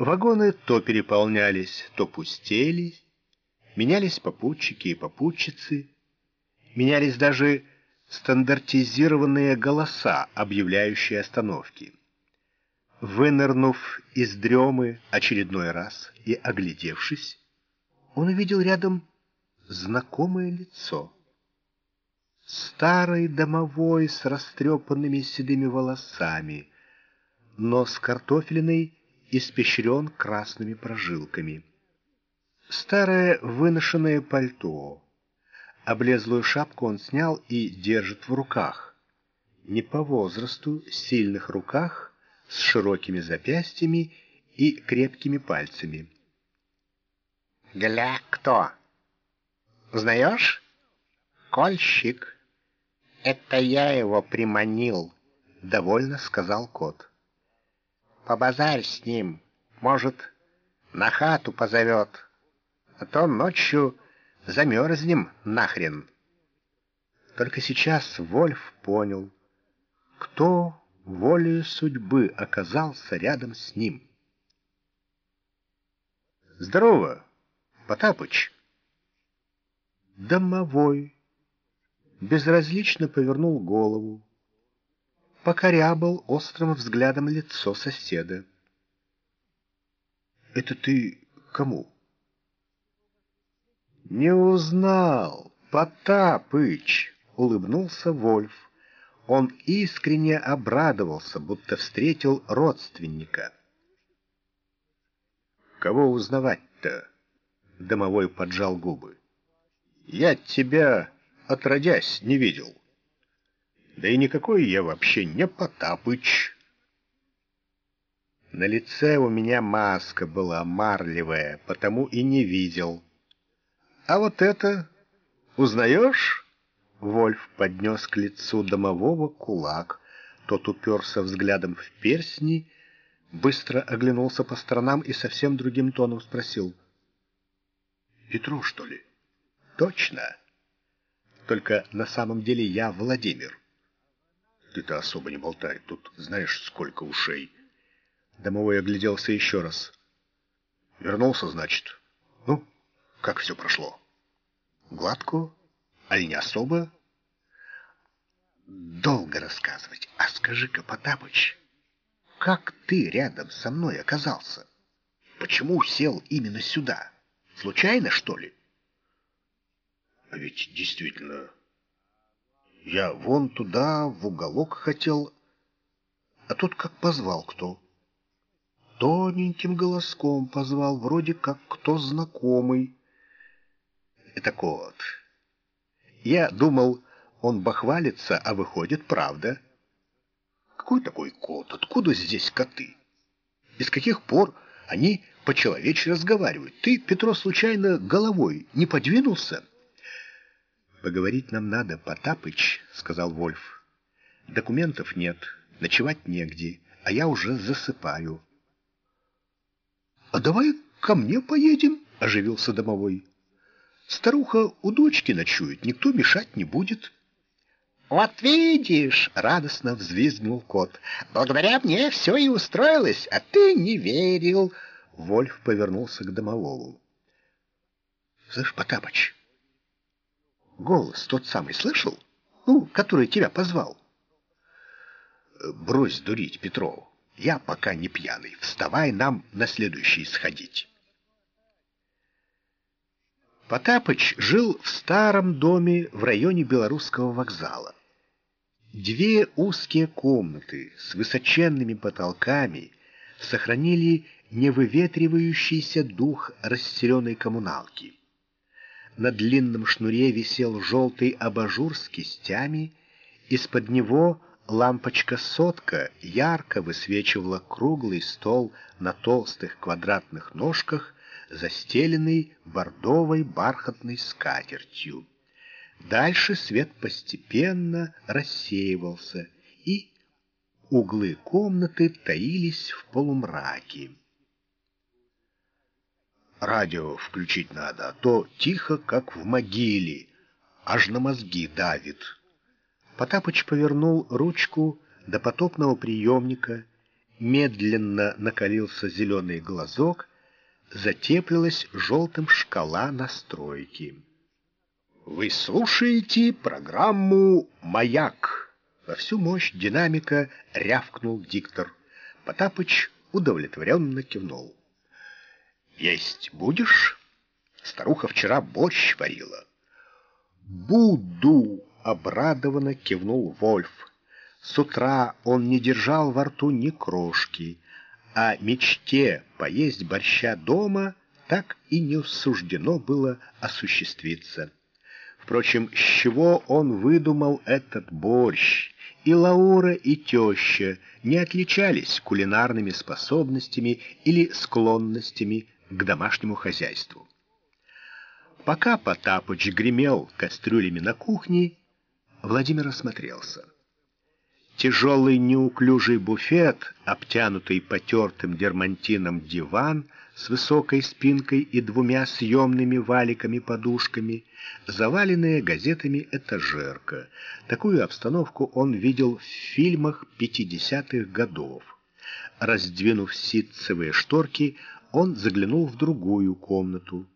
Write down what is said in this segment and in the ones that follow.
Вагоны то переполнялись, то пустели, менялись попутчики и попутчицы, менялись даже стандартизированные голоса, объявляющие остановки. Вынырнув из дремы очередной раз и оглядевшись, он увидел рядом знакомое лицо. Старый домовой с растрепанными седыми волосами, нос картофельный испещрен красными прожилками. Старое выношенное пальто. Облезлую шапку он снял и держит в руках. Не по возрасту, сильных руках, с широкими запястьями и крепкими пальцами. «Гля, кто? Узнаешь? Кольщик. Это я его приманил», — довольно сказал кот. «Побазарь с ним, может, на хату позовет, а то ночью замерзнем нахрен». Только сейчас Вольф понял, кто волею судьбы оказался рядом с ним. «Здорово!» Потапыч. Домовой безразлично повернул голову, покорябал острым взглядом лицо соседа. «Это ты кому?» «Не узнал, Потапыч!» — улыбнулся Вольф. Он искренне обрадовался, будто встретил родственника. «Кого узнавать-то?» Домовой поджал губы. «Я тебя, отродясь, не видел. Да и никакой я вообще не Потапыч». На лице у меня маска была марлевая, потому и не видел. «А вот это узнаешь?» Вольф поднес к лицу домового кулак. Тот уперся взглядом в перстни, быстро оглянулся по сторонам и совсем другим тоном спросил — Петру, что ли? Точно. Только на самом деле я Владимир. Ты-то особо не болтай. Тут знаешь, сколько ушей. Домовой огляделся еще раз. Вернулся, значит. Ну, как все прошло? Гладко? Али не особо? Долго рассказывать. А скажи-ка, Потапыч, как ты рядом со мной оказался? Почему сел именно сюда? Случайно, что ли? А ведь действительно, я вон туда, в уголок хотел, а тут как позвал кто. Тоненьким голоском позвал, вроде как кто знакомый. Это кот. Я думал, он бахвалится, а выходит правда. Какой такой кот? Откуда здесь коты? И с каких пор они по-человечески разговаривают. Ты, Петро, случайно головой не подвинулся? Поговорить нам надо, Потапыч, сказал Вольф. Документов нет, ночевать негде, а я уже засыпаю. А давай ко мне поедем, оживился домовой. Старуха у дочки ночует, никто мешать не будет. «Вот видишь!» — радостно взвизгнул кот. «Благодаря мне все и устроилось, а ты не верил!» Вольф повернулся к домовому. «Слышь, Потапыч, голос тот самый слышал? Ну, который тебя позвал?» «Брось дурить, Петров. Я пока не пьяный. Вставай, нам на следующий сходить». Потапыч жил в старом доме в районе Белорусского вокзала. Две узкие комнаты с высоченными потолками сохранили невыветривающийся дух расселенной коммуналки. На длинном шнуре висел желтый абажур с кистями, из-под него лампочка-сотка ярко высвечивала круглый стол на толстых квадратных ножках, застеленный бордовой бархатной скатертью. Дальше свет постепенно рассеивался, и углы комнаты таились в полумраке. Радио включить надо, а то тихо, как в могиле, аж на мозги давит. Потапыч повернул ручку до потопного приемника, медленно накалился зеленый глазок, затеплилась желтым шкала настройки. Вы слушаете программу «Маяк». Во всю мощь динамика рявкнул диктор. Потапыч удовлетворенно кивнул. «Есть будешь?» Старуха вчера борщ варила. «Буду!» — обрадованно кивнул Вольф. С утра он не держал во рту ни крошки, а мечте поесть борща дома так и не суждено было осуществиться. Впрочем, с чего он выдумал этот борщ? И Лаура, и теща не отличались кулинарными способностями или склонностями к домашнему хозяйству. Пока Потапыч гремел кастрюлями на кухне, Владимир осмотрелся. Тяжелый неуклюжий буфет, обтянутый потертым дермантином диван с высокой спинкой и двумя съемными валиками-подушками, заваленная газетами этажерка. Такую обстановку он видел в фильмах 50-х годов. Раздвинув ситцевые шторки, он заглянул в другую комнату.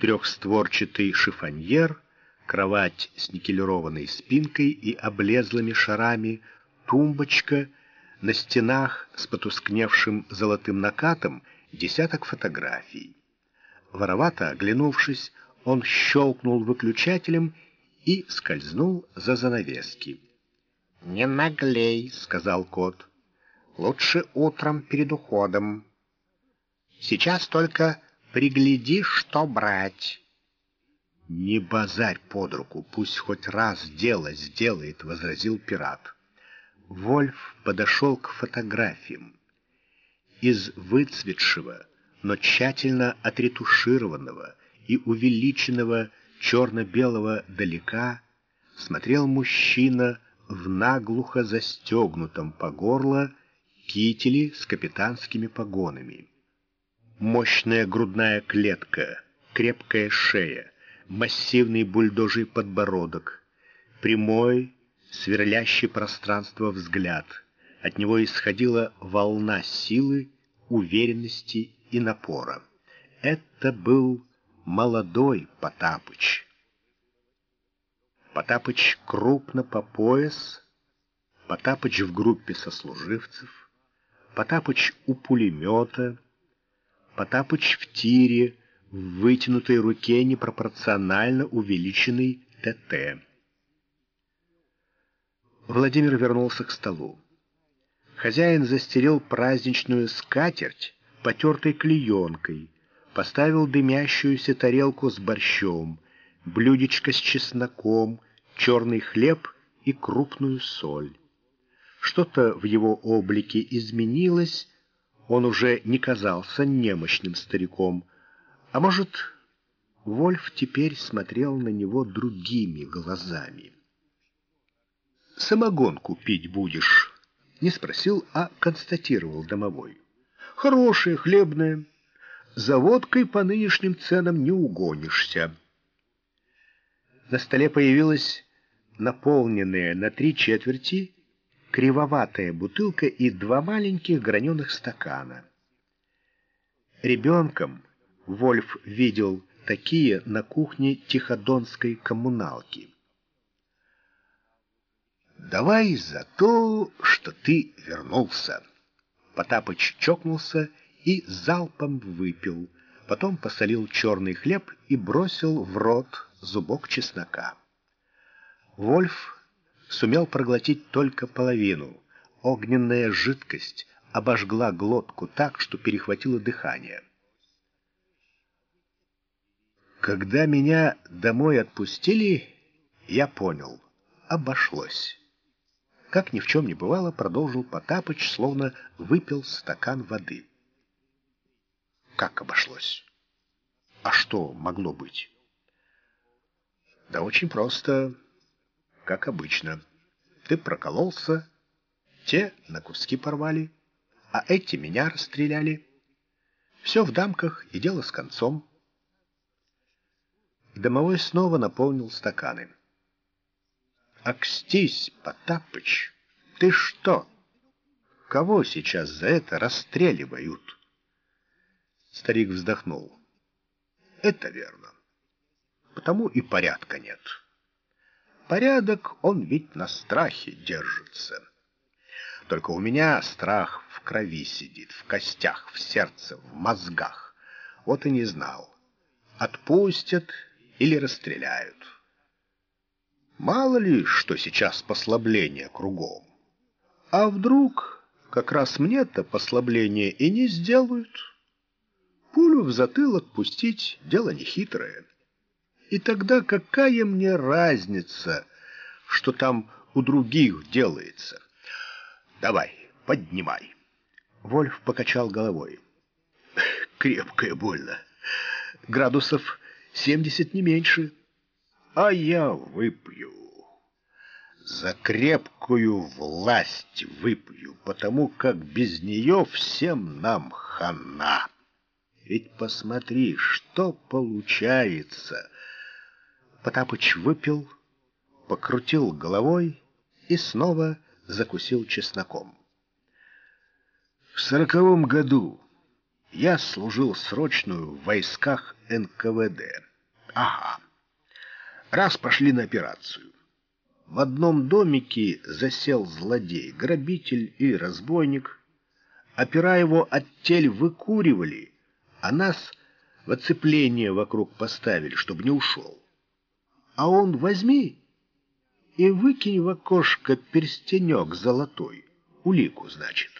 Трехстворчатый шифоньер, кровать с никелированной спинкой и облезлыми шарами — тумбочка, на стенах с потускневшим золотым накатом десяток фотографий. Воровато оглянувшись, он щелкнул выключателем и скользнул за занавески. «Не наглей», — сказал кот. «Лучше утром перед уходом. Сейчас только пригляди, что брать». «Не базарь под руку, пусть хоть раз дело сделает», — возразил пират. Вольф подошел к фотографиям. Из выцветшего, но тщательно отретушированного и увеличенного черно-белого далека смотрел мужчина в наглухо застегнутом по горло кителе с капитанскими погонами. Мощная грудная клетка, крепкая шея, массивный бульдожий подбородок, прямой, сверлящий пространство взгляд. От него исходила волна силы, уверенности и напора. Это был молодой Потапыч. Потапыч крупно по пояс, Потапыч в группе сослуживцев, Потапыч у пулемета, Потапыч в тире, в вытянутой руке непропорционально увеличенный ТТ. Владимир вернулся к столу. Хозяин застелил праздничную скатерть потертой клеенкой, поставил дымящуюся тарелку с борщом, блюдечко с чесноком, черный хлеб и крупную соль. Что-то в его облике изменилось, он уже не казался немощным стариком, а может, Вольф теперь смотрел на него другими глазами самогонку пить будешь?» Не спросил, а констатировал домовой. «Хорошая, хлебная. За водкой по нынешним ценам не угонишься». На столе появилась наполненная на три четверти кривоватая бутылка и два маленьких граненых стакана. Ребенком Вольф видел такие на кухне тиходонской коммуналки. «Давай за то, что ты вернулся». Потапыч чокнулся и залпом выпил, потом посолил черный хлеб и бросил в рот зубок чеснока. Вольф сумел проглотить только половину. Огненная жидкость обожгла глотку так, что перехватило дыхание. Когда меня домой отпустили, я понял — обошлось. Как ни в чем не бывало, продолжил Потапыч, словно выпил стакан воды. Как обошлось? А что могло быть? Да очень просто, как обычно. Ты прокололся, те на куски порвали, а эти меня расстреляли. Все в дамках и дело с концом. Домовой снова наполнил стаканы. «Акстись, Потапыч, ты что, Кого сейчас за это расстреливают? Старик вздохнул. Это верно. Потому и порядка нет. Порядок, он ведь на страхе держится. Только у меня страх в крови сидит, в костях, в сердце, в мозгах. Вот и не знал, отпустят или расстреляют. Мало ли, что сейчас послабление кругом. А вдруг как раз мне-то послабление и не сделают? Пулю в затылок пустить — дело нехитрое. И тогда какая мне разница, что там у других делается? Давай, поднимай. Вольф покачал головой. Крепкое больно. Градусов семьдесят не меньше. А я выпью. За крепкую власть выпью, потому как без нее всем нам хана. Ведь посмотри, что получается. Потапыч выпил, покрутил головой и снова закусил чесноком. В сороковом году я служил срочную в войсках НКВД. Ага. Раз пошли на операцию. В одном домике засел злодей, грабитель и разбойник. Опера его от тель выкуривали, а нас в оцепление вокруг поставили, чтобы не ушел а он возьми и выкинь в окошко перстенек золотой, улику, значит.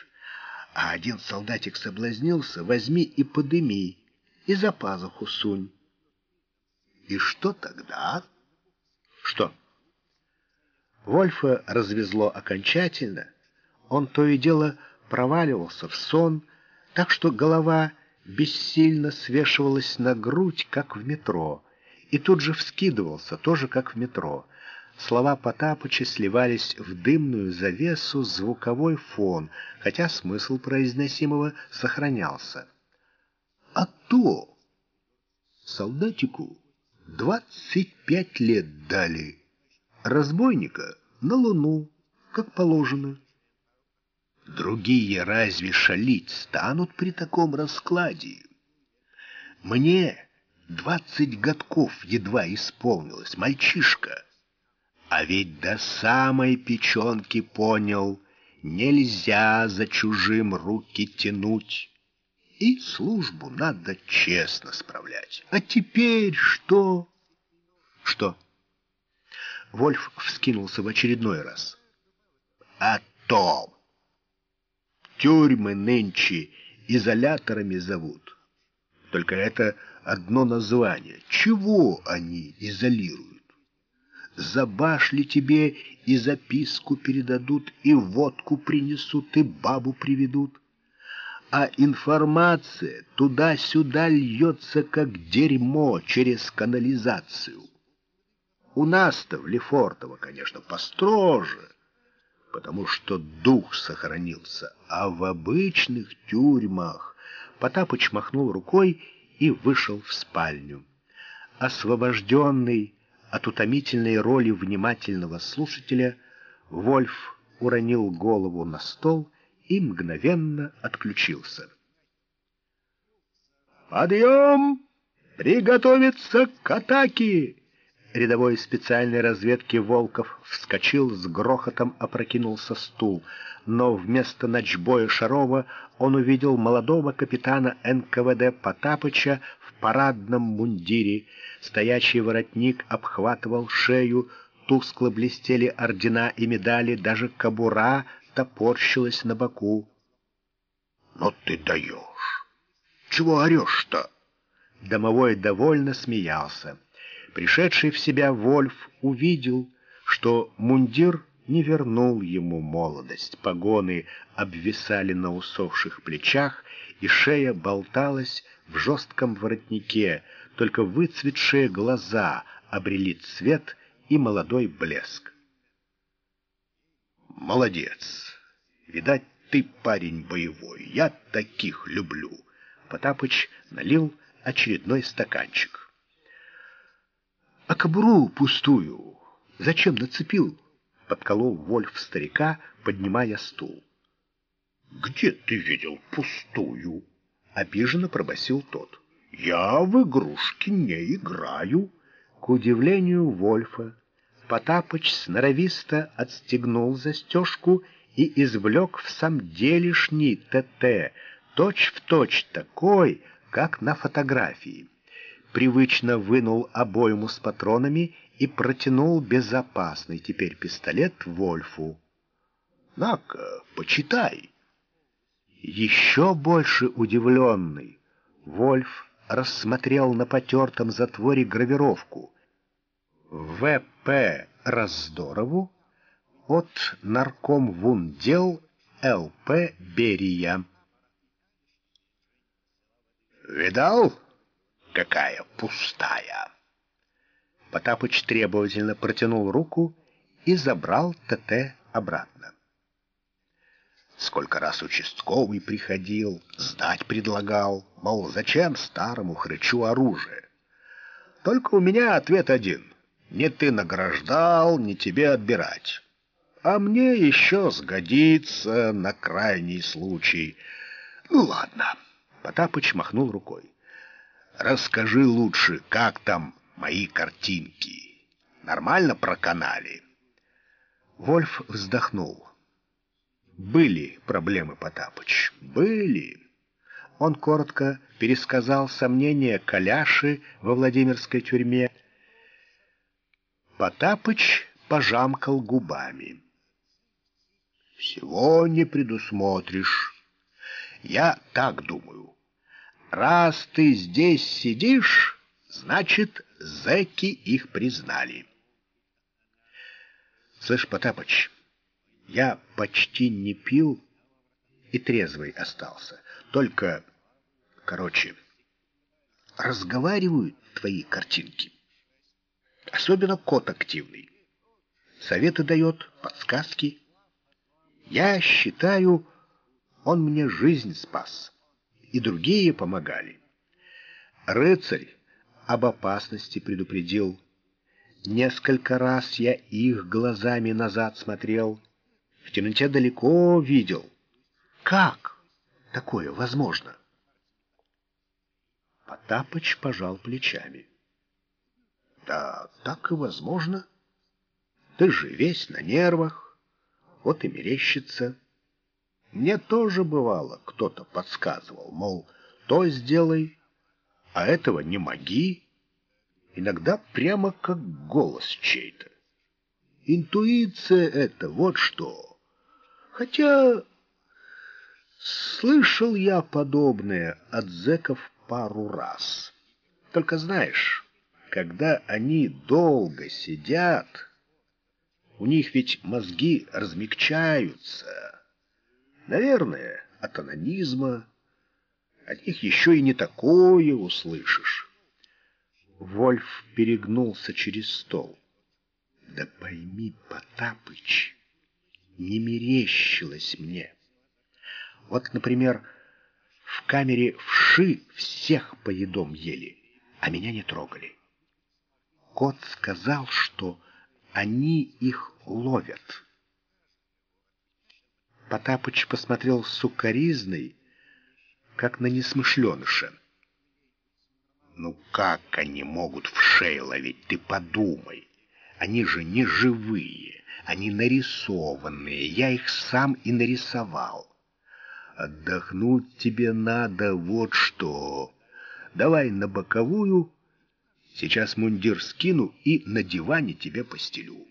А один солдатик соблазнился, возьми и подыми, и за пазуху сунь. И что тогда? Что? Вольфа развезло окончательно. Он то и дело проваливался в сон, так что голова бессильно свешивалась на грудь, как в метро и тут же вскидывался, тоже как в метро. Слова Потапыча сливались в дымную завесу, звуковой фон, хотя смысл произносимого сохранялся. А то солдатику двадцать пять лет дали, разбойника на луну, как положено. Другие разве шалить станут при таком раскладе? Мне Двадцать годков едва исполнилось, мальчишка. А ведь до самой печенки понял, нельзя за чужим руки тянуть. И службу надо честно справлять. А теперь что? Что? Вольф вскинулся в очередной раз. А то! Тюрьмы нынче изоляторами зовут. Только это одно название. Чего они изолируют? За башли тебе и записку передадут, и водку принесут, и бабу приведут. А информация туда-сюда льется, как дерьмо через канализацию. У нас-то в Лефортово, конечно, построже, потому что дух сохранился, а в обычных тюрьмах Потапыч махнул рукой и вышел в спальню. Освобожденный от утомительной роли внимательного слушателя, Вольф уронил голову на стол и мгновенно отключился. «Подъем! Приготовиться к атаке!» Рядовой специальной разведки Волков вскочил, с грохотом опрокинулся стул, но вместо ночбоя Шарова он увидел молодого капитана НКВД Потапыча в парадном мундире. Стоячий воротник обхватывал шею, тускло блестели ордена и медали, даже кобура топорщилась на боку. «Но ты даешь! Чего орешь-то?» Домовой довольно смеялся. Пришедший в себя Вольф увидел, что мундир не вернул ему молодость. Погоны обвисали на усохших плечах, и шея болталась в жестком воротнике, только выцветшие глаза обрели цвет и молодой блеск. «Молодец! Видать, ты парень боевой, я таких люблю!» Потапыч налил очередной стаканчик. А кобуру пустую зачем нацепил? Подколол Вольф старика, поднимая стул. Где ты видел пустую? Обиженно пробасил тот. Я в игрушки не играю. К удивлению Вольфа, Потапыч сноровисто отстегнул застежку и извлек в самом делешний ТТ, точь-в-точь такой, как на фотографии. Привычно вынул обойму с патронами и протянул безопасный теперь пистолет Вольфу. «На-ка, почитай!» Еще больше удивленный, Вольф рассмотрел на потертом затворе гравировку «В.П. Раздорову от наркомвундел Л.П. Берия». «Видал, какая пустая?» Потапыч требовательно протянул руку и забрал ТТ обратно. Сколько раз участковый приходил, сдать предлагал, мол, зачем старому хрычу оружие? Только у меня ответ один. Не ты награждал, не тебе отбирать. А мне еще сгодится на крайний случай. Ну ладно, Потапыч махнул рукой. Расскажи лучше, как там мои картинки? Нормально проканали? Вольф вздохнул. Были проблемы, Потапыч, были. Он коротко пересказал сомнения Каляши во Владимирской тюрьме. Потапыч пожамкал губами. «Всего не предусмотришь. Я так думаю. Раз ты здесь сидишь, значит, зэки их признали». «Слышь, Потапыч, я почти не пил и трезвый остался. Только, короче, разговаривают твои картинки. Особенно кот активный. Советы дает, подсказки. Я считаю, он мне жизнь спас. И другие помогали. Рыцарь об опасности предупредил. Несколько раз я их глазами назад смотрел — в темноте далеко видел. Как такое возможно? Потапыч пожал плечами. Да, так и возможно. Ты же весь на нервах, вот и мерещится. Мне тоже бывало, кто-то подсказывал, мол, то сделай, а этого не моги. Иногда прямо как голос чей-то. Интуиция это вот что. Хотя слышал я подобное от зэков пару раз. Только знаешь, когда они долго сидят, у них ведь мозги размягчаются. Наверное, от анонизма. От них еще и не такое услышишь. Вольф перегнулся через стол. Да пойми, Потапыч, не мерещилось мне. Вот, например, в камере вши всех по едом ели, а меня не трогали. Кот сказал, что они их ловят. Потапыч посмотрел сукоризной, как на несмышленыша. «Ну как они могут в шею ловить, ты подумай! Они же не живые!» Они нарисованные, я их сам и нарисовал. Отдохнуть тебе надо вот что. Давай на боковую, сейчас мундир скину и на диване тебе постелю.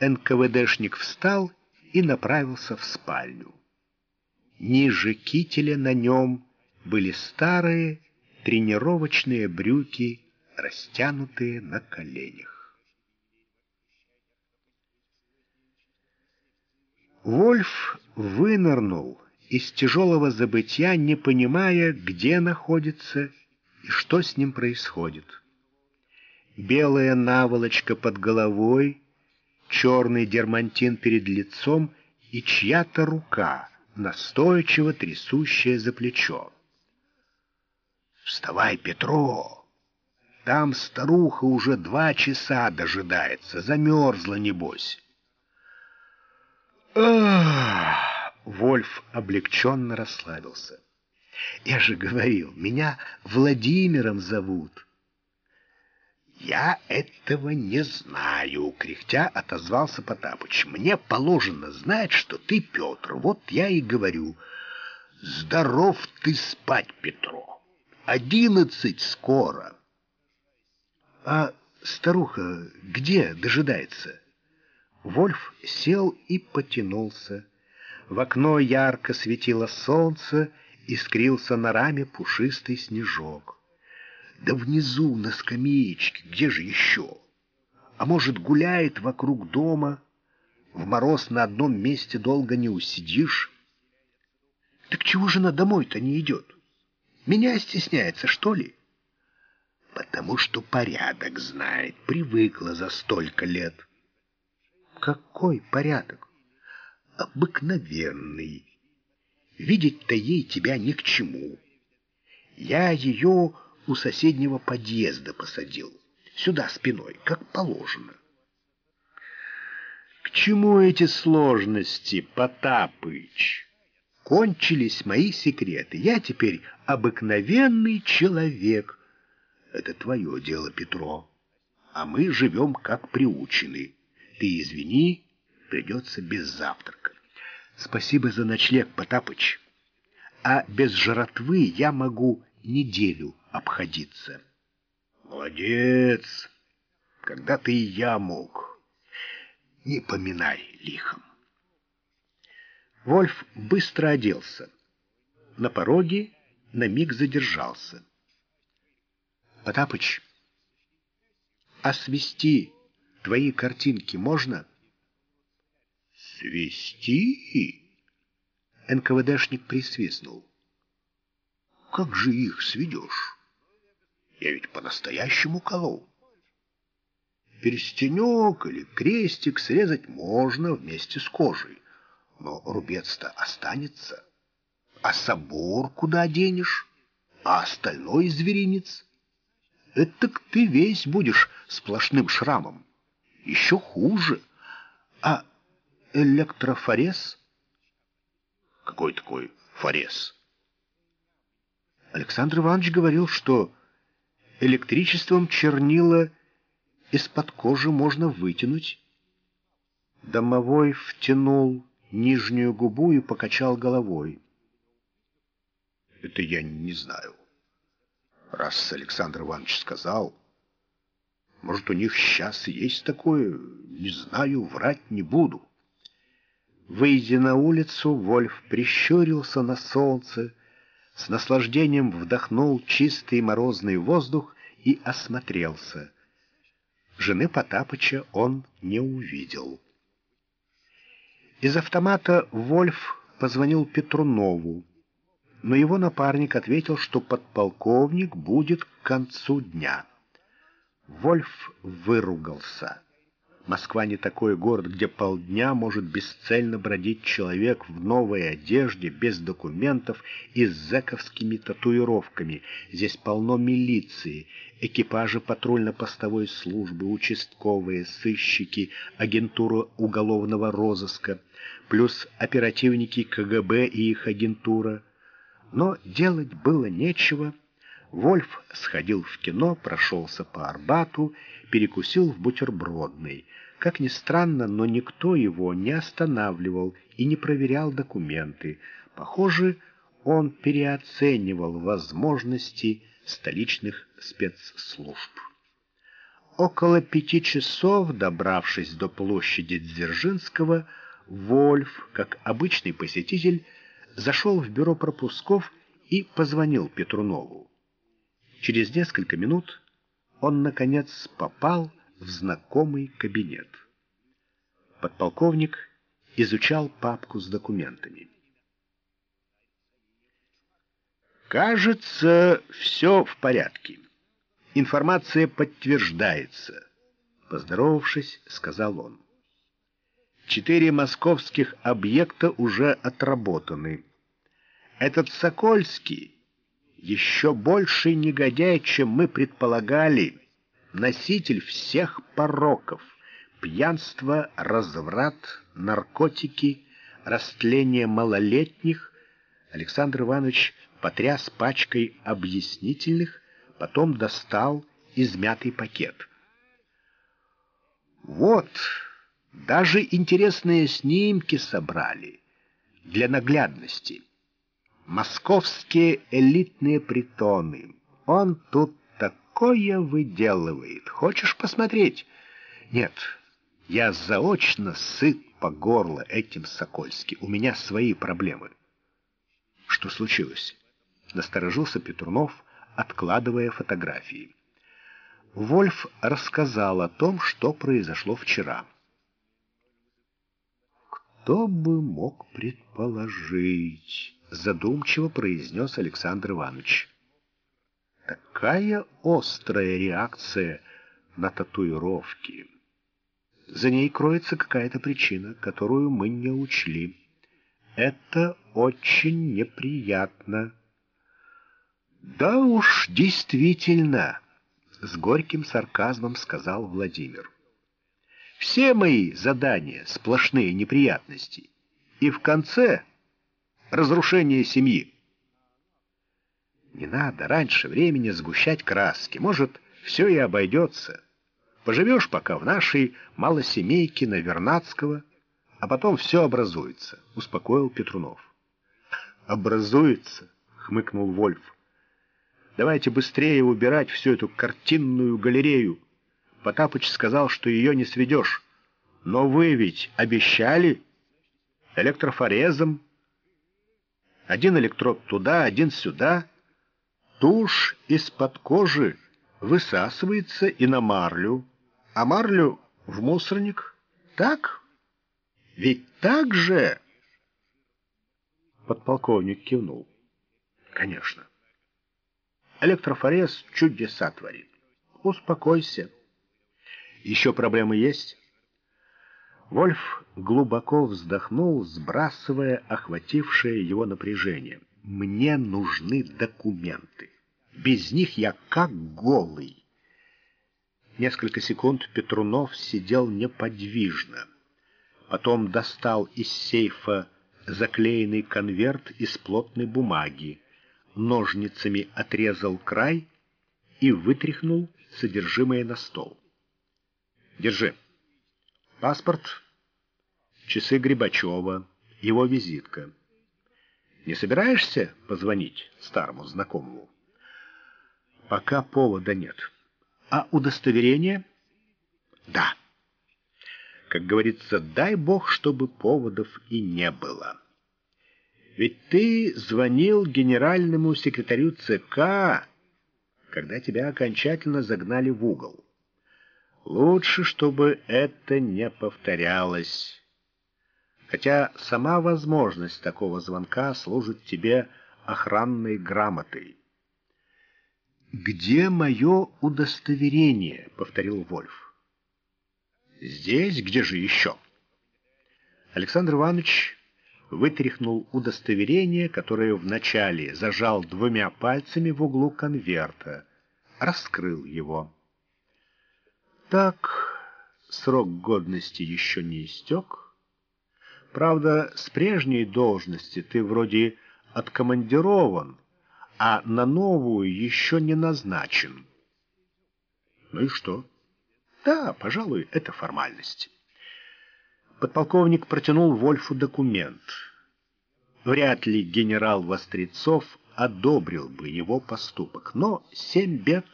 НКВДшник встал и направился в спальню. Ниже кителя на нем были старые тренировочные брюки, растянутые на коленях. Вольф вынырнул из тяжелого забытья, не понимая, где находится и что с ним происходит. Белая наволочка под головой, черный дермантин перед лицом и чья-то рука, настойчиво трясущая за плечо. «Вставай, Петро! Там старуха уже два часа дожидается, замерзла, небось». Вольф облегченно расслабился. «Я же говорил, меня Владимиром зовут». «Я этого не знаю», — кряхтя отозвался Потапыч. «Мне положено знать, что ты Петр. Вот я и говорю. Здоров ты спать, Петро. Одиннадцать скоро». «А старуха где дожидается?» Вольф сел и потянулся. В окно ярко светило солнце, искрился на раме пушистый снежок. Да внизу, на скамеечке, где же еще? А может, гуляет вокруг дома? В мороз на одном месте долго не усидишь. Так чего же она домой-то не идет? Меня стесняется, что ли? Потому что порядок знает, привыкла за столько лет. Какой порядок? Обыкновенный. Видеть-то ей тебя ни к чему. Я ее у соседнего подъезда посадил. Сюда спиной, как положено. К чему эти сложности, Потапыч? Кончились мои секреты. Я теперь обыкновенный человек. Это твое дело, Петро. А мы живем как приучены. Ты извини, придется без завтрака. Спасибо за ночлег, Потапыч. А без жратвы я могу неделю обходиться. Молодец! Когда ты и я мог. Не поминай лихом. Вольф быстро оделся. На пороге на миг задержался. Потапыч, а свести твои картинки можно? Свести? НКВДшник присвистнул. Как же их сведешь? Я ведь по-настоящему колол. Перстенек или крестик срезать можно вместе с кожей, но рубец-то останется. А собор куда денешь? А остальной зверинец? Это ты весь будешь сплошным шрамом. Еще хуже. А электрофорез? Какой такой форез? Александр Иванович говорил, что электричеством чернила из-под кожи можно вытянуть. Домовой втянул нижнюю губу и покачал головой. Это я не знаю. Раз Александр Иванович сказал, может, у них сейчас есть такое, не знаю, врать не буду. Выйдя на улицу, Вольф прищурился на солнце, с наслаждением вдохнул чистый морозный воздух и осмотрелся. Жены Потапыча он не увидел. Из автомата Вольф позвонил Петрунову, но его напарник ответил, что подполковник будет к концу дня. Вольф выругался. Москва не такой город, где полдня может бесцельно бродить человек в новой одежде, без документов и с зэковскими татуировками. Здесь полно милиции, экипажи патрульно-постовой службы, участковые, сыщики, агентура уголовного розыска, плюс оперативники КГБ и их агентура. Но делать было нечего. Вольф сходил в кино, прошелся по Арбату, перекусил в бутербродной. Как ни странно, но никто его не останавливал и не проверял документы. Похоже, он переоценивал возможности столичных спецслужб. Около пяти часов, добравшись до площади Дзержинского, Вольф, как обычный посетитель, зашел в бюро пропусков и позвонил Петрунову. Через несколько минут он, наконец, попал в знакомый кабинет. Подполковник изучал папку с документами. «Кажется, все в порядке. Информация подтверждается», — поздоровавшись, сказал он. «Четыре московских объекта уже отработаны. Этот Сокольский еще больше негодяй, чем мы предполагали» носитель всех пороков, пьянство, разврат, наркотики, растление малолетних, Александр Иванович потряс пачкой объяснительных, потом достал измятый пакет. Вот, даже интересные снимки собрали для наглядности. Московские элитные притоны. Он тут такое выделывает. Хочешь посмотреть? Нет, я заочно сыт по горло этим Сокольски. У меня свои проблемы. Что случилось? Насторожился Петрунов, откладывая фотографии. Вольф рассказал о том, что произошло вчера. «Кто бы мог предположить?» — задумчиво произнес Александр Иванович. «Такая острая реакция на татуировки. За ней кроется какая-то причина, которую мы не учли. Это очень неприятно». «Да уж, действительно!» с горьким сарказмом сказал Владимир. Все мои задания сплошные неприятности. И в конце разрушение семьи. Не надо раньше времени сгущать краски. Может, все и обойдется. Поживешь пока в нашей малосемейке на Вернадского, а потом все образуется, — успокоил Петрунов. «Образуется?» — хмыкнул Вольф. Давайте быстрее убирать всю эту картинную галерею. Потапыч сказал, что ее не сведешь. Но вы ведь обещали электрофорезом. Один электрод туда, один сюда. Тушь из-под кожи высасывается и на марлю, а марлю в мусорник. Так? Ведь так же? Подполковник кивнул. Конечно. Электрофорез чудеса творит. Успокойся. Еще проблемы есть? Вольф глубоко вздохнул, сбрасывая охватившее его напряжение. Мне нужны документы. Без них я как голый. Несколько секунд Петрунов сидел неподвижно. Потом достал из сейфа заклеенный конверт из плотной бумаги ножницами отрезал край и вытряхнул содержимое на стол. Держи. Паспорт, часы Грибачева, его визитка. Не собираешься позвонить старому знакомому? Пока повода нет. А удостоверение? Да. Как говорится, дай бог, чтобы поводов и не было. Ведь ты звонил генеральному секретарю ЦК, когда тебя окончательно загнали в угол. Лучше, чтобы это не повторялось. Хотя сама возможность такого звонка служит тебе охранной грамотой. «Где мое удостоверение?» — повторил Вольф. «Здесь? Где же еще?» Александр Иванович вытряхнул удостоверение, которое вначале зажал двумя пальцами в углу конверта, раскрыл его. Так, срок годности еще не истек. Правда, с прежней должности ты вроде откомандирован, а на новую еще не назначен. Ну и что? Да, пожалуй, это формальность. Подполковник протянул Вольфу документ. Вряд ли генерал Вострецов одобрил бы его поступок, но семь бед,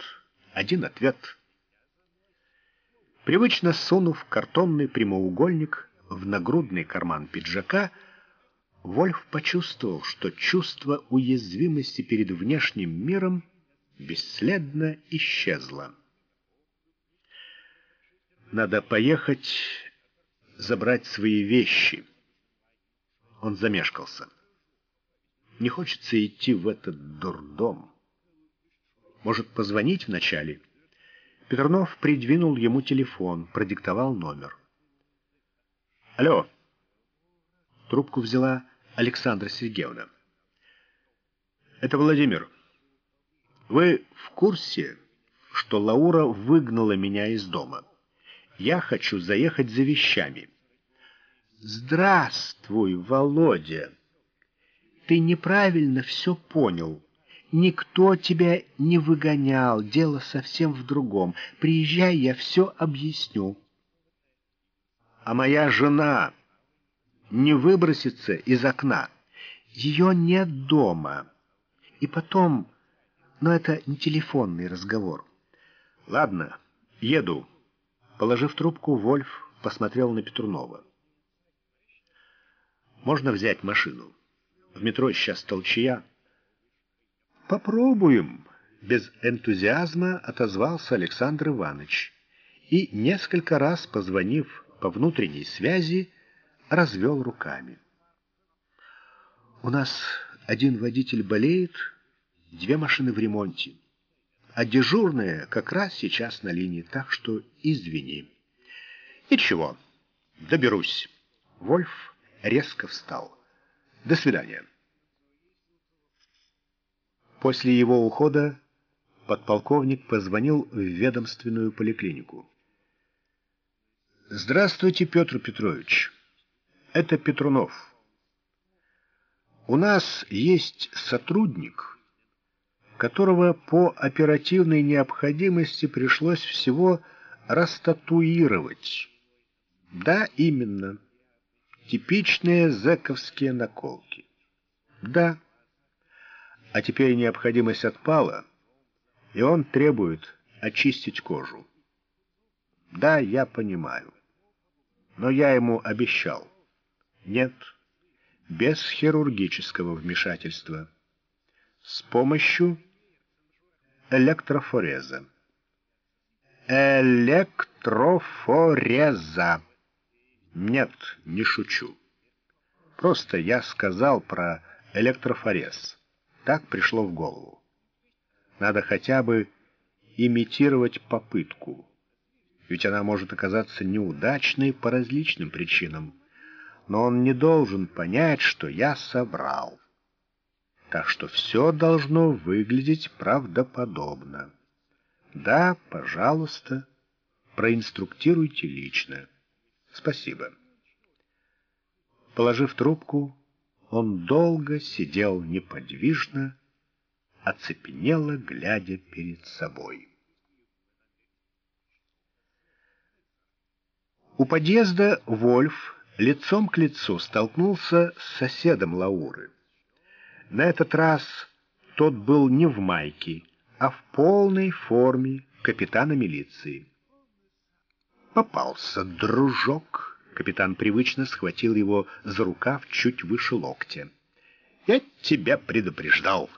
один ответ. Привычно сунув картонный прямоугольник в нагрудный карман пиджака, Вольф почувствовал, что чувство уязвимости перед внешним миром бесследно исчезло. Надо поехать забрать свои вещи. Он замешкался. Не хочется идти в этот дурдом. Может, позвонить вначале? Петрунов придвинул ему телефон, продиктовал номер. «Алло!» Трубку взяла Александра Сергеевна. «Это Владимир. Вы в курсе, что Лаура выгнала меня из дома?» Я хочу заехать за вещами. Здравствуй, Володя. Ты неправильно все понял. Никто тебя не выгонял, дело совсем в другом. Приезжай, я все объясню. А моя жена не выбросится из окна. Ее нет дома. И потом, но это не телефонный разговор. Ладно, еду. Положив трубку, Вольф посмотрел на Петрунова. Можно взять машину? В метро сейчас толчья. Попробуем, без энтузиазма отозвался Александр Иванович и, несколько раз позвонив по внутренней связи, развел руками. У нас один водитель болеет, две машины в ремонте, а дежурная как раз сейчас на линии, так что извини. Ничего, доберусь. Вольф резко встал. До свидания. После его ухода подполковник позвонил в ведомственную поликлинику. «Здравствуйте, Петр Петрович. Это Петрунов. У нас есть сотрудник, которого по оперативной необходимости пришлось всего растатуировать. Да, именно. Типичные зэковские наколки. Да. А теперь необходимость отпала, и он требует очистить кожу. Да, я понимаю. Но я ему обещал. Нет, без хирургического вмешательства. С помощью электрофореза. Электрофореза. Нет, не шучу. Просто я сказал про электрофорез. Так пришло в голову. Надо хотя бы имитировать попытку. Ведь она может оказаться неудачной по различным причинам. Но он не должен понять, что я соврал. Так что все должно выглядеть правдоподобно. Да, пожалуйста, проинструктируйте лично. Спасибо. Положив трубку, он долго сидел неподвижно, оцепенело глядя перед собой. У подъезда Вольф лицом к лицу столкнулся с соседом Лауры. На этот раз тот был не в майке, а в полной форме капитана милиции. «Попался, дружок!» Капитан привычно схватил его за рукав чуть выше локтя. «Я тебя предупреждал.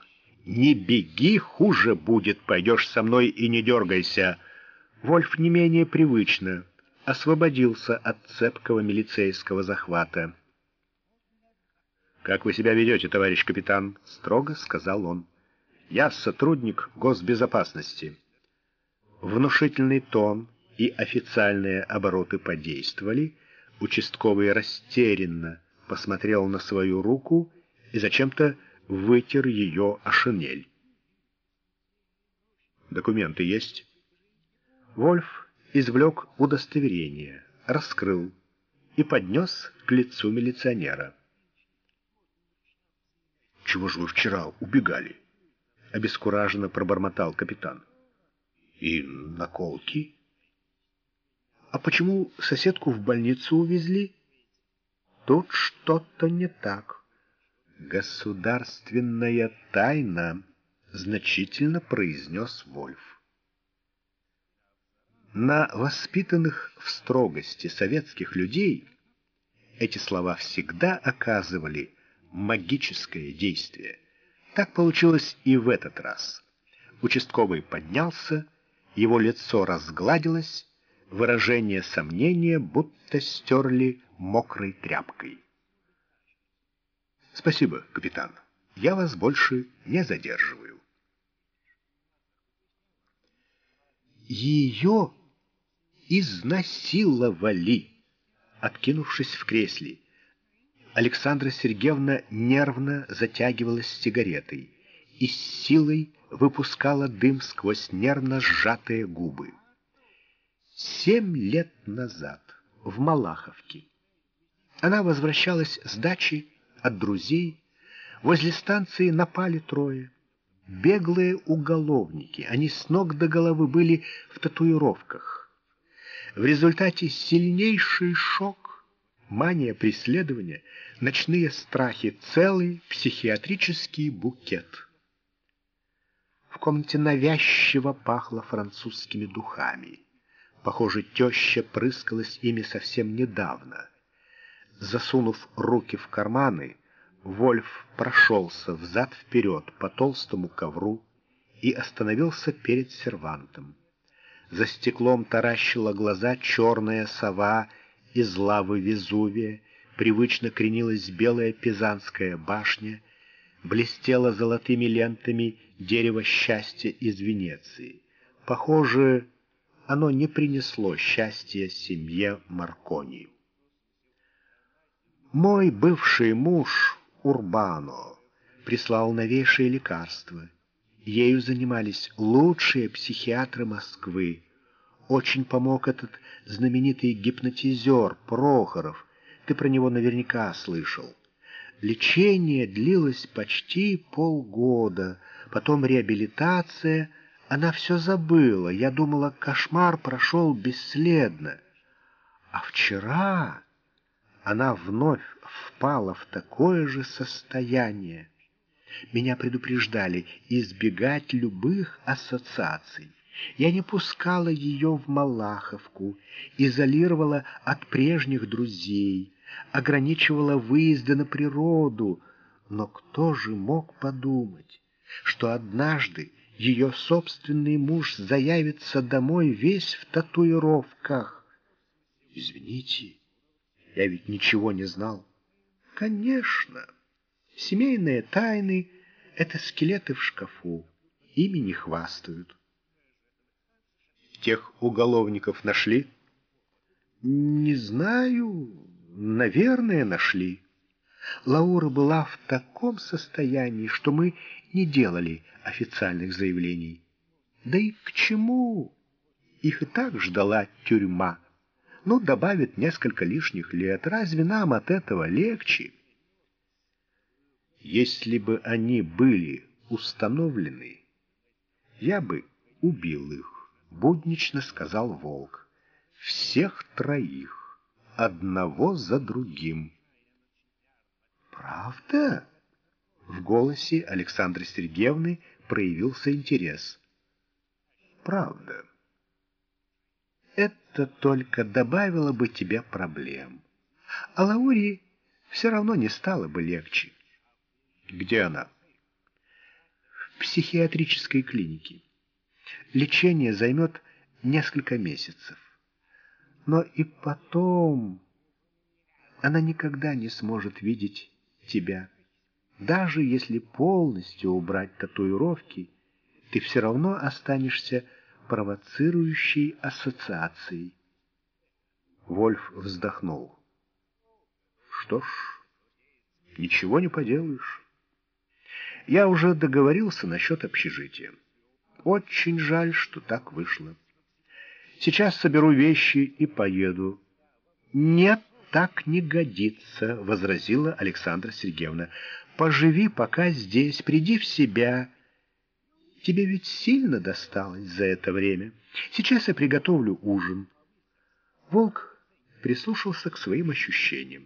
Не беги, хуже будет. Пойдешь со мной и не дергайся». Вольф не менее привычно освободился от цепкого милицейского захвата. «Как вы себя ведете, товарищ капитан?» — строго сказал он. «Я сотрудник госбезопасности». Внушительный тон и официальные обороты подействовали, участковый растерянно посмотрел на свою руку и зачем-то вытер ее о шинель. «Документы есть?» Вольф извлек удостоверение, раскрыл и поднес к лицу милиционера. «Чего же вы вчера убегали?» — обескураженно пробормотал капитан. «И наколки?» «А почему соседку в больницу увезли?» «Тут что-то не так. Государственная тайна», — значительно произнес Вольф. На воспитанных в строгости советских людей эти слова всегда оказывали магическое действие. Так получилось и в этот раз. Участковый поднялся, его лицо разгладилось, выражение сомнения будто стерли мокрой тряпкой. «Спасибо, капитан. Я вас больше не задерживаю». Ее изнасиловали, откинувшись в кресле. Александра Сергеевна нервно затягивалась сигаретой и с силой выпускала дым сквозь нервно сжатые губы. Семь лет назад в Малаховке Она возвращалась с дачи от друзей. Возле станции напали трое. Беглые уголовники. Они с ног до головы были в татуировках. В результате сильнейший шок, мания преследования, ночные страхи, целый психиатрический букет. В комнате навязчиво пахло французскими духами. Похоже, теща прыскалась ими совсем недавно. Засунув руки в карманы, Вольф прошелся взад-вперед по толстому ковру и остановился перед сервантом. За стеклом таращила глаза черная сова из лавы Везувия, привычно кренилась белая Пизанская башня, блестело золотыми лентами дерево счастья из Венеции. Похоже, оно не принесло счастья семье Маркони. Мой бывший муж Урбано прислал новейшие лекарства. Ею занимались лучшие психиатры Москвы. Очень помог этот знаменитый гипнотизер Прохоров. Ты про него наверняка слышал. Лечение длилось почти полгода, потом реабилитация. Она все забыла. Я думала, кошмар прошел бесследно. А вчера она вновь впала в такое же состояние. Меня предупреждали избегать любых ассоциаций. Я не пускала ее в Малаховку, изолировала от прежних друзей, ограничивала выезды на природу. Но кто же мог подумать, что однажды ее собственный муж заявится домой весь в татуировках? Извините, я ведь ничего не знал. Конечно, семейные тайны — это скелеты в шкафу, ими не хвастают. Тех уголовников нашли? Не знаю, наверное, нашли. Лаура была в таком состоянии, что мы не делали официальных заявлений. Да и к чему? Их и так ждала тюрьма ну, добавит несколько лишних лет. Разве нам от этого легче? Если бы они были установлены, я бы убил их, буднично сказал волк. Всех троих, одного за другим. Правда? В голосе Александры Сергеевны проявился интерес. Правда это только добавило бы тебе проблем. А Лаури все равно не стало бы легче. Где она? В психиатрической клинике. Лечение займет несколько месяцев. Но и потом она никогда не сможет видеть тебя. Даже если полностью убрать татуировки, ты все равно останешься провоцирующей ассоциацией. Вольф вздохнул. Что ж, ничего не поделаешь. Я уже договорился насчет общежития. Очень жаль, что так вышло. Сейчас соберу вещи и поеду. Нет, так не годится, возразила Александра Сергеевна. Поживи пока здесь, приди в себя Тебе ведь сильно досталось за это время. Сейчас я приготовлю ужин. Волк прислушался к своим ощущениям.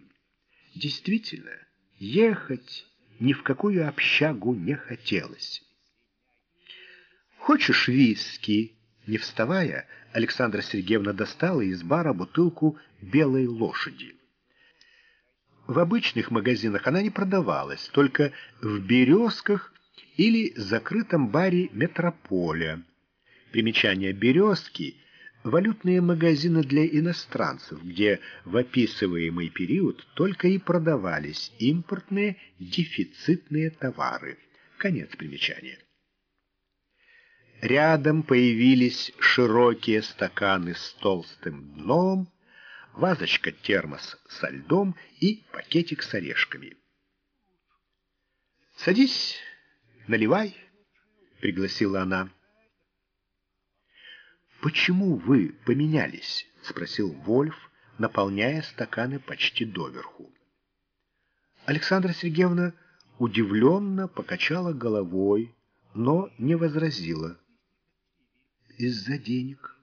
Действительно, ехать ни в какую общагу не хотелось. «Хочешь виски?» Не вставая, Александра Сергеевна достала из бара бутылку белой лошади. В обычных магазинах она не продавалась, только в «Березках» или закрытом баре «Метрополя». Примечание «Березки» — валютные магазины для иностранцев, где в описываемый период только и продавались импортные дефицитные товары. Конец примечания. Рядом появились широкие стаканы с толстым дном, вазочка-термос со льдом и пакетик с орешками. «Садись», Наливай, — пригласила она. «Почему вы поменялись?» — спросил Вольф, наполняя стаканы почти доверху. Александра Сергеевна удивленно покачала головой, но не возразила. Из-за денег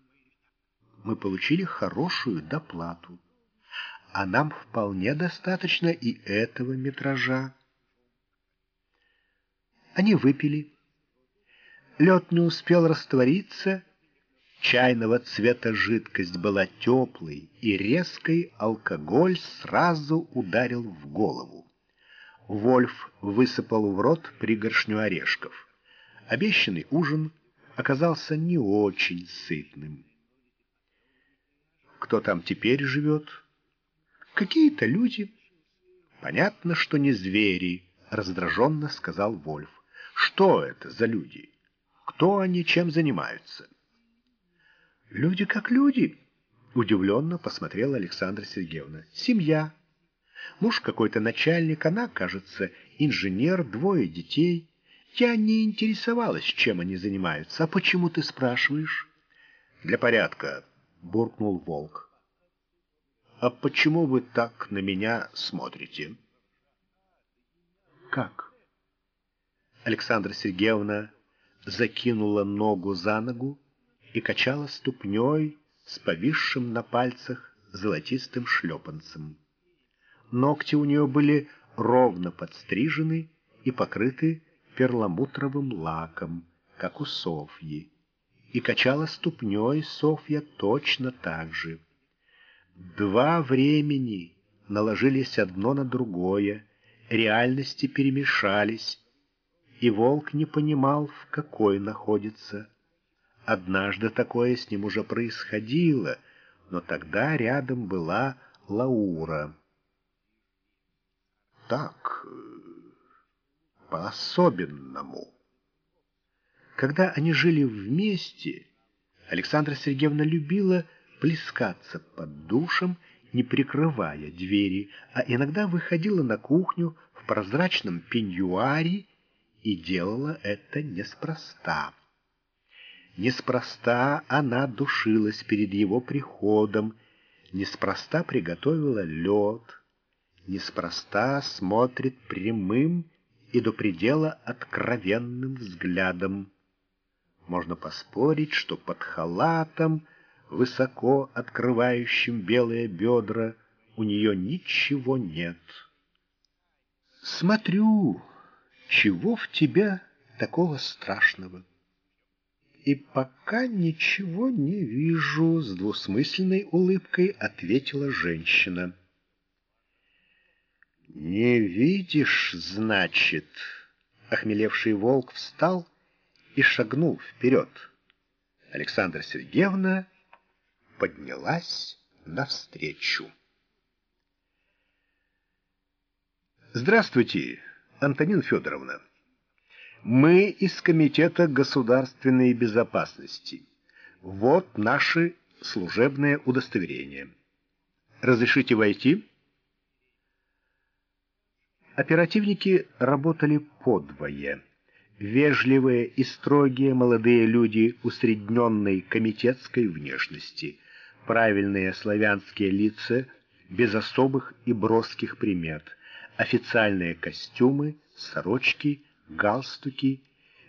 мы получили хорошую доплату, а нам вполне достаточно и этого метража. Они выпили. Лед не успел раствориться, чайного цвета жидкость была теплой, и резкий алкоголь сразу ударил в голову. Вольф высыпал в рот пригоршню орешков. Обещанный ужин оказался не очень сытным. Кто там теперь живет? Какие-то люди. Понятно, что не звери, раздраженно сказал Вольф. Что это за люди? Кто они, чем занимаются? Люди как люди, удивленно посмотрела Александра Сергеевна. Семья. Муж какой-то начальник, она, кажется, инженер, двое детей. Я не интересовалась, чем они занимаются. А почему ты спрашиваешь? Для порядка, буркнул волк. А почему вы так на меня смотрите? Как? Александра Сергеевна закинула ногу за ногу и качала ступней с повисшим на пальцах золотистым шлепанцем. Ногти у нее были ровно подстрижены и покрыты перламутровым лаком, как у Софьи. И качала ступней Софья точно так же. Два времени наложились одно на другое, реальности перемешались, и волк не понимал, в какой находится. Однажды такое с ним уже происходило, но тогда рядом была Лаура. Так, по-особенному. Когда они жили вместе, Александра Сергеевна любила плескаться под душем, не прикрывая двери, а иногда выходила на кухню в прозрачном пеньюаре и делала это неспроста. Неспроста она душилась перед его приходом, неспроста приготовила лед, неспроста смотрит прямым и до предела откровенным взглядом. Можно поспорить, что под халатом, высоко открывающим белые бедра, у нее ничего нет. Смотрю, чего в тебя такого страшного? И пока ничего не вижу, с двусмысленной улыбкой ответила женщина. Не видишь, значит? Охмелевший волк встал и шагнул вперед. Александра Сергеевна поднялась навстречу. Здравствуйте, Антонина Федоровна. Мы из Комитета государственной безопасности. Вот наши служебные удостоверения. Разрешите войти? Оперативники работали подвое. Вежливые и строгие молодые люди усредненной комитетской внешности, правильные славянские лица, без особых и броских примет, официальные костюмы, сорочки, галстуки,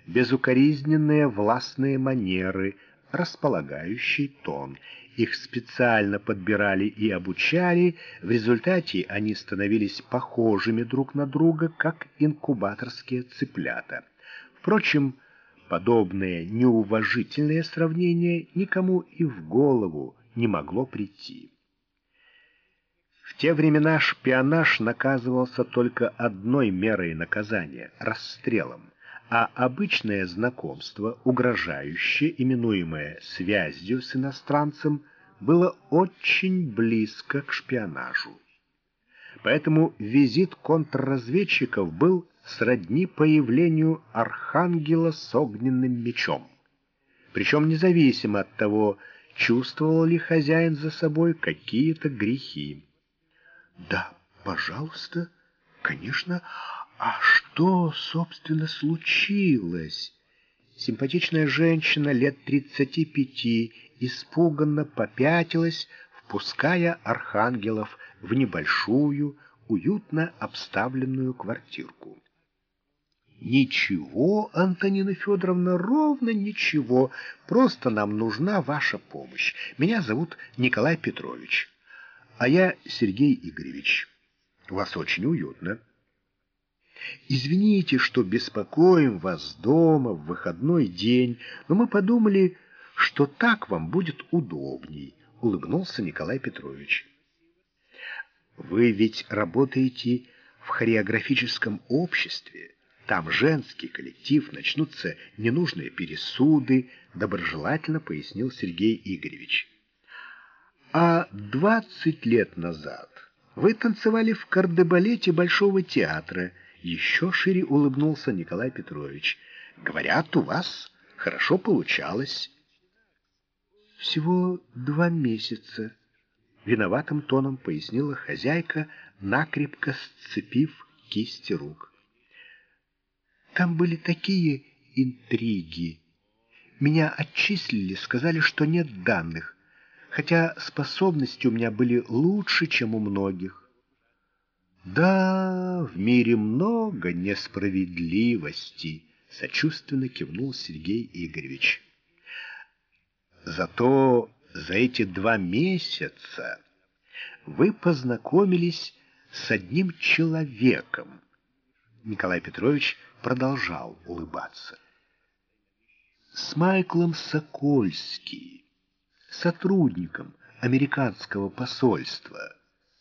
безукоризненные властные манеры, располагающий тон. Их специально подбирали и обучали, в результате они становились похожими друг на друга, как инкубаторские цыплята. Впрочем, подобное неуважительное сравнение никому и в голову не могло прийти. В те времена шпионаж наказывался только одной мерой наказания — расстрелом а обычное знакомство, угрожающее, именуемое связью с иностранцем, было очень близко к шпионажу. Поэтому визит контрразведчиков был сродни появлению архангела с огненным мечом. Причем независимо от того, чувствовал ли хозяин за собой какие-то грехи. «Да, пожалуйста, конечно, а что, собственно, случилось? Симпатичная женщина лет тридцати пяти испуганно попятилась впуская архангелов в небольшую, уютно обставленную квартирку. «Ничего, Антонина Федоровна, ровно ничего. Просто нам нужна ваша помощь. Меня зовут Николай Петрович, а я Сергей Игоревич. Вас очень уютно». «Извините, что беспокоим вас дома в выходной день, но мы подумали, что так вам будет удобней», — улыбнулся Николай Петрович. «Вы ведь работаете в хореографическом обществе». Там женский коллектив, начнутся ненужные пересуды, доброжелательно пояснил Сергей Игоревич. А двадцать лет назад вы танцевали в кардебалете Большого театра, еще шире улыбнулся Николай Петрович. Говорят, у вас хорошо получалось. Всего два месяца, виноватым тоном пояснила хозяйка, накрепко сцепив кисти рук. Там были такие интриги. Меня отчислили, сказали, что нет данных, хотя способности у меня были лучше, чем у многих. Да, в мире много несправедливости, сочувственно кивнул Сергей Игоревич. Зато за эти два месяца вы познакомились с одним человеком. Николай Петрович продолжал улыбаться. С Майклом Сокольски, сотрудником американского посольства,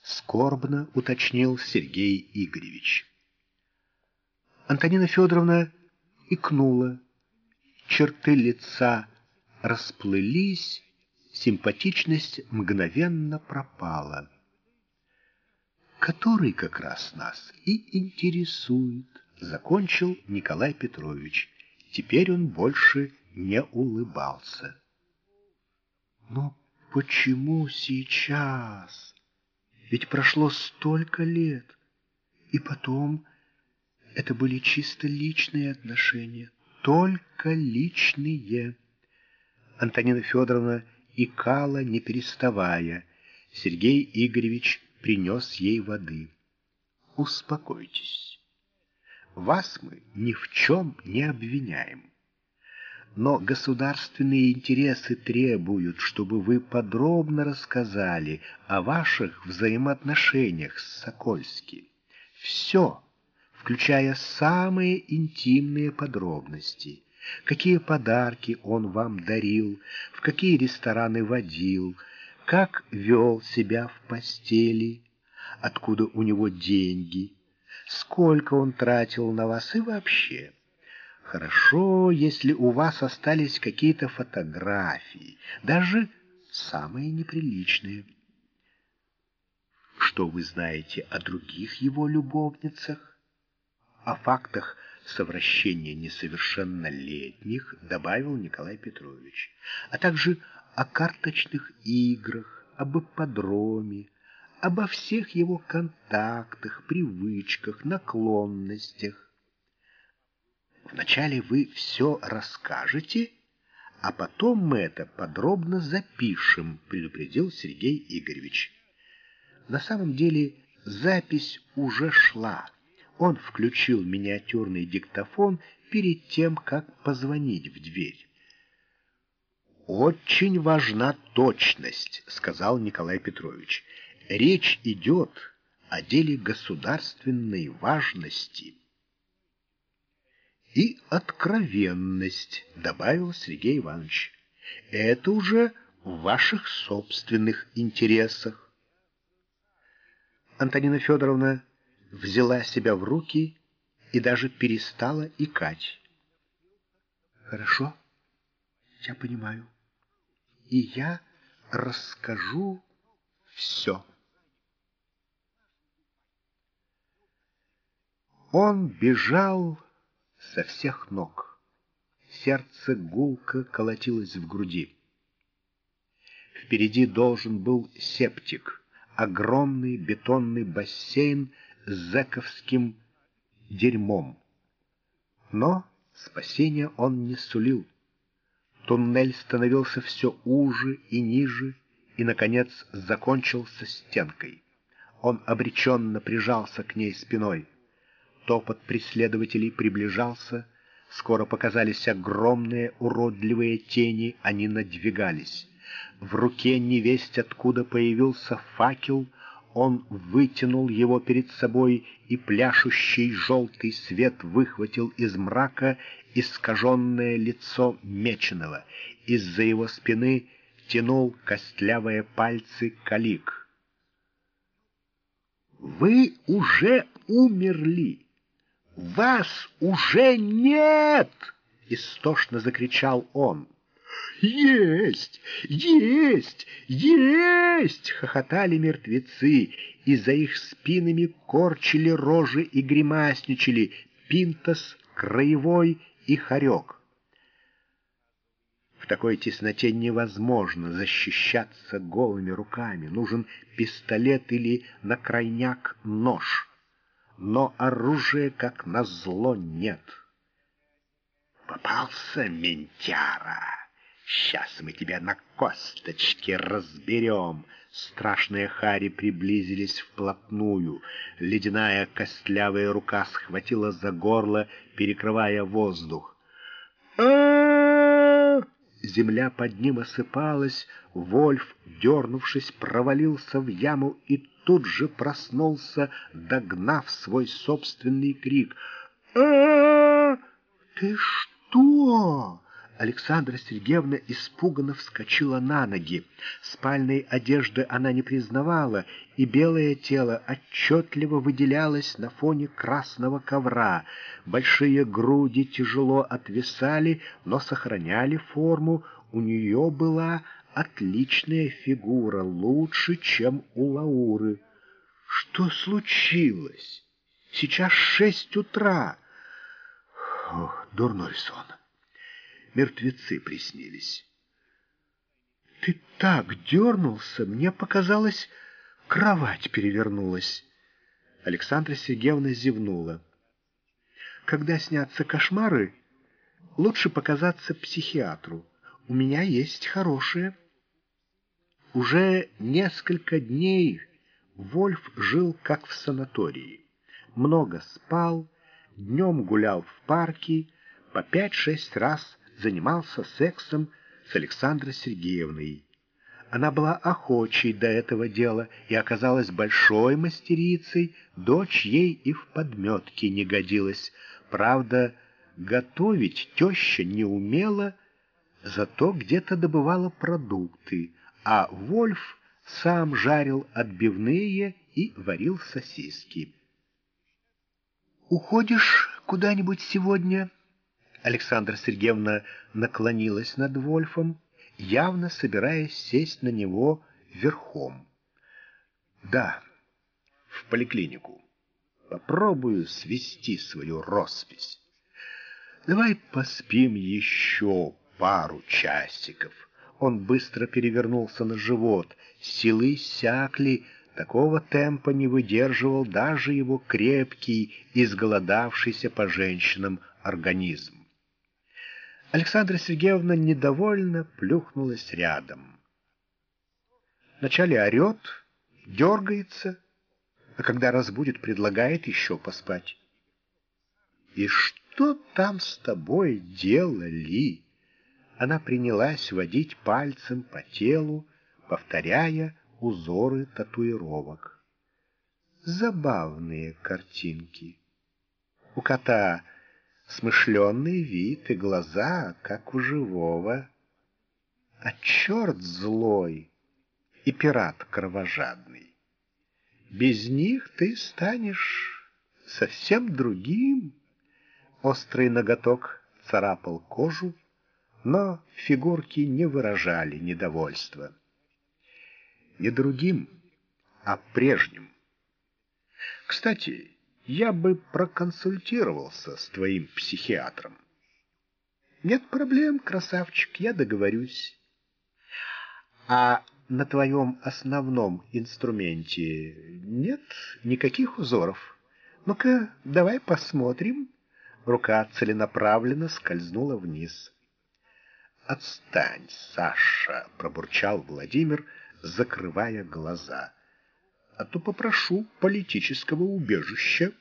скорбно уточнил Сергей Игоревич. Антонина Федоровна икнула, черты лица расплылись, симпатичность мгновенно пропала. Который как раз нас и интересует закончил Николай Петрович. Теперь он больше не улыбался. Но почему сейчас? Ведь прошло столько лет. И потом это были чисто личные отношения, только личные. Антонина Федоровна икала, не переставая. Сергей Игоревич принес ей воды. «Успокойтесь». Вас мы ни в чем не обвиняем. Но государственные интересы требуют, чтобы вы подробно рассказали о ваших взаимоотношениях с Сокольским. Все, включая самые интимные подробности. Какие подарки он вам дарил, в какие рестораны водил, как вел себя в постели, откуда у него деньги, сколько он тратил на вас и вообще. Хорошо, если у вас остались какие-то фотографии, даже самые неприличные. Что вы знаете о других его любовницах? О фактах совращения несовершеннолетних добавил Николай Петрович, а также о карточных играх, об ипподроме, обо всех его контактах, привычках, наклонностях. Вначале вы все расскажете, а потом мы это подробно запишем, предупредил Сергей Игоревич. На самом деле запись уже шла. Он включил миниатюрный диктофон перед тем, как позвонить в дверь. «Очень важна точность», — сказал Николай Петрович. Речь идет о деле государственной важности. И откровенность, добавил Сергей Иванович. Это уже в ваших собственных интересах. Антонина Федоровна взяла себя в руки и даже перестала икать. Хорошо, я понимаю. И я расскажу все. Он бежал со всех ног. Сердце гулко колотилось в груди. Впереди должен был септик, огромный бетонный бассейн с зэковским дерьмом. Но спасения он не сулил. Туннель становился все уже и ниже, и, наконец, закончился стенкой. Он обреченно прижался к ней спиной. Топот преследователей приближался, скоро показались огромные уродливые тени, они надвигались. В руке невесть откуда появился факел, он вытянул его перед собой, и пляшущий желтый свет выхватил из мрака искаженное лицо Меченого. Из-за его спины тянул костлявые пальцы калик. «Вы уже умерли! Вас уже нет!» — истошно закричал он. «Есть! Есть! Есть!» — хохотали мертвецы, и за их спинами корчили рожи и гримасничали Пинтос, Краевой и Хорек. В такой тесноте невозможно защищаться голыми руками. Нужен пистолет или, на крайняк, нож. Но оружия, как назло, нет. Попался, ментяра! Сейчас мы тебя на косточки разберем. Страшные хари приблизились вплотную. Ледяная костлявая рука схватила за горло, перекрывая воздух. а Земля под ним осыпалась, Вольф, дернувшись, провалился в яму и тут же проснулся, догнав свой собственный крик. а Ты что?» Александра Сергеевна испуганно вскочила на ноги. Спальной одежды она не признавала, и белое тело отчетливо выделялось на фоне красного ковра. Большие груди тяжело отвисали, но сохраняли форму. У нее была отличная фигура, лучше, чем у Лауры. Что случилось? Сейчас шесть утра. Ох, дурной сон мертвецы приснились. Ты так дернулся, мне показалось, кровать перевернулась. Александра Сергеевна зевнула. Когда снятся кошмары, лучше показаться психиатру. У меня есть хорошее. Уже несколько дней Вольф жил как в санатории. Много спал, днем гулял в парке, по пять-шесть раз занимался сексом с Александрой Сергеевной. Она была охочей до этого дела и оказалась большой мастерицей, дочь ей и в подметке не годилась. Правда, готовить теща не умела, зато где-то добывала продукты, а Вольф сам жарил отбивные и варил сосиски. «Уходишь куда-нибудь сегодня?» Александра Сергеевна наклонилась над Вольфом, явно собираясь сесть на него верхом. «Да, в поликлинику. Попробую свести свою роспись. Давай поспим еще пару часиков». Он быстро перевернулся на живот. Силы сякли, такого темпа не выдерживал даже его крепкий, изголодавшийся по женщинам организм. Александра Сергеевна недовольно плюхнулась рядом. Вначале орет, дергается, а когда разбудит, предлагает еще поспать. «И что там с тобой делали?» Она принялась водить пальцем по телу, повторяя узоры татуировок. Забавные картинки. У кота смышленный вид и глаза, как у живого. А черт злой и пират кровожадный. Без них ты станешь совсем другим. Острый ноготок царапал кожу, но фигурки не выражали недовольства. Не другим, а прежним. Кстати, я бы проконсультировался с твоим психиатром. Нет проблем, красавчик, я договорюсь. А на твоем основном инструменте нет никаких узоров? Ну-ка, давай посмотрим. Рука целенаправленно скользнула вниз. «Отстань, Саша!» — пробурчал Владимир, закрывая глаза. «А то попрошу политического убежища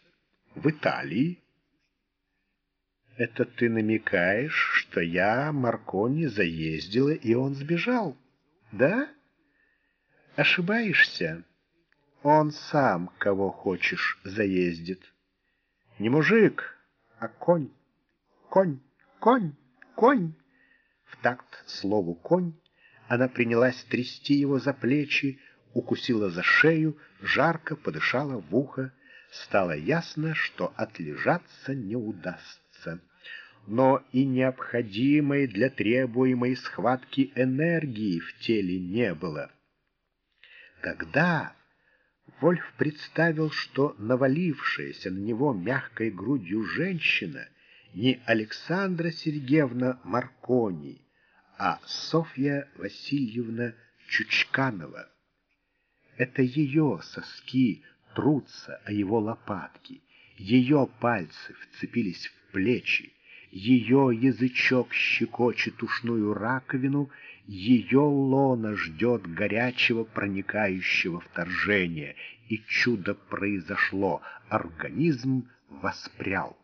в Италии». «Это ты намекаешь, что я Маркони заездила, и он сбежал, да?» «Ошибаешься. Он сам, кого хочешь, заездит. Не мужик, а конь, конь, конь, конь». В такт слову «конь» она принялась трясти его за плечи, укусила за шею, жарко подышала в ухо. Стало ясно, что отлежаться не удастся но и необходимой для требуемой схватки энергии в теле не было. Тогда Вольф представил, что навалившаяся на него мягкой грудью женщина не Александра Сергеевна Маркони, а Софья Васильевна Чучканова. Это ее соски трутся о его лопатки, ее пальцы вцепились в плечи, ее язычок щекочет ушную раковину, ее лона ждет горячего проникающего вторжения, и чудо произошло, организм воспрял.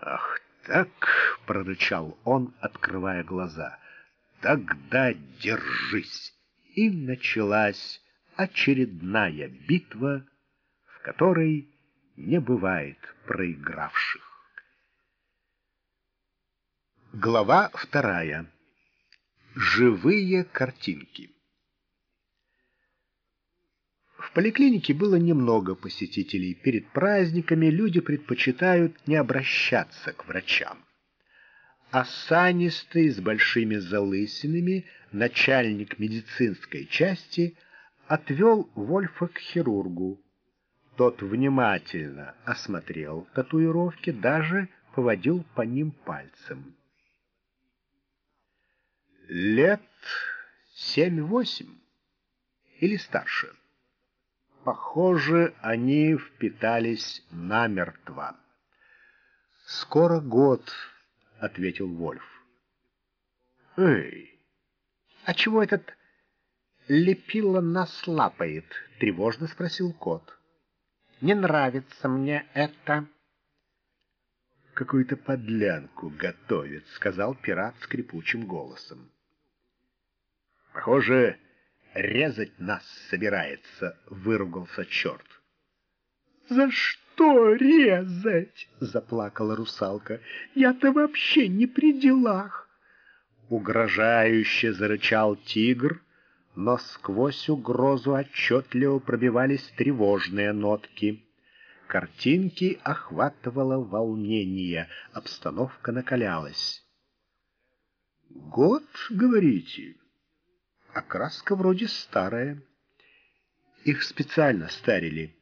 «Ах так!» — прорычал он, открывая глаза. «Тогда держись!» И началась очередная битва, в которой не бывает проигравших. Глава вторая. Живые картинки. В поликлинике было немного посетителей. Перед праздниками люди предпочитают не обращаться к врачам. Осанистый, с большими залысинами, начальник медицинской части отвел Вольфа к хирургу. Тот внимательно осмотрел татуировки, даже поводил по ним пальцем лет семь-восемь или старше. Похоже, они впитались намертво. «Скоро год», — ответил Вольф. «Эй, а чего этот лепило нас лапает?» — тревожно спросил кот. «Не нравится мне это». «Какую-то подлянку готовит», — сказал пират скрипучим голосом. Похоже, резать нас собирается, выругался черт. За что резать? заплакала русалка. Я-то вообще не при делах. Угрожающе зарычал тигр, но сквозь угрозу отчетливо пробивались тревожные нотки. Картинки охватывало волнение, обстановка накалялась. «Год, говорите?» Окраска вроде старая. Их специально старили.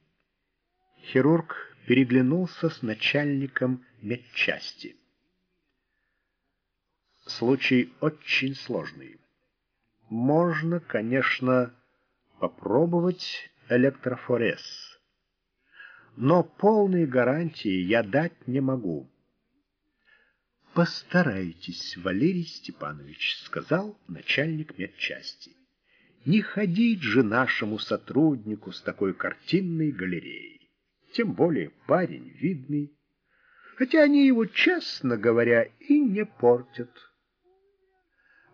Хирург переглянулся с начальником медчасти. Случай очень сложный. Можно, конечно, попробовать электрофорез. Но полной гарантии я дать не могу. «Постарайтесь, Валерий Степанович», — сказал начальник медчасти. «Не ходить же нашему сотруднику с такой картинной галереей. Тем более парень видный. Хотя они его, честно говоря, и не портят».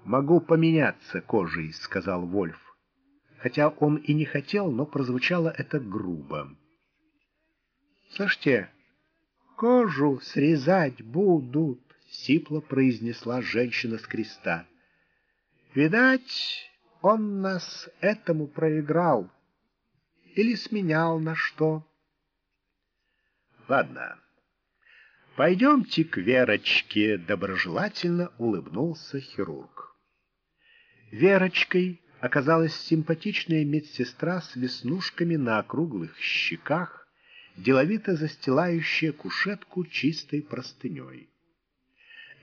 «Могу поменяться кожей», — сказал Вольф. Хотя он и не хотел, но прозвучало это грубо. «Слушайте, кожу срезать будут». — сипло произнесла женщина с креста. «Видать, он нас этому проиграл или сменял на что». «Ладно, пойдемте к Верочке», — доброжелательно улыбнулся хирург. Верочкой оказалась симпатичная медсестра с веснушками на округлых щеках, деловито застилающая кушетку чистой простыней.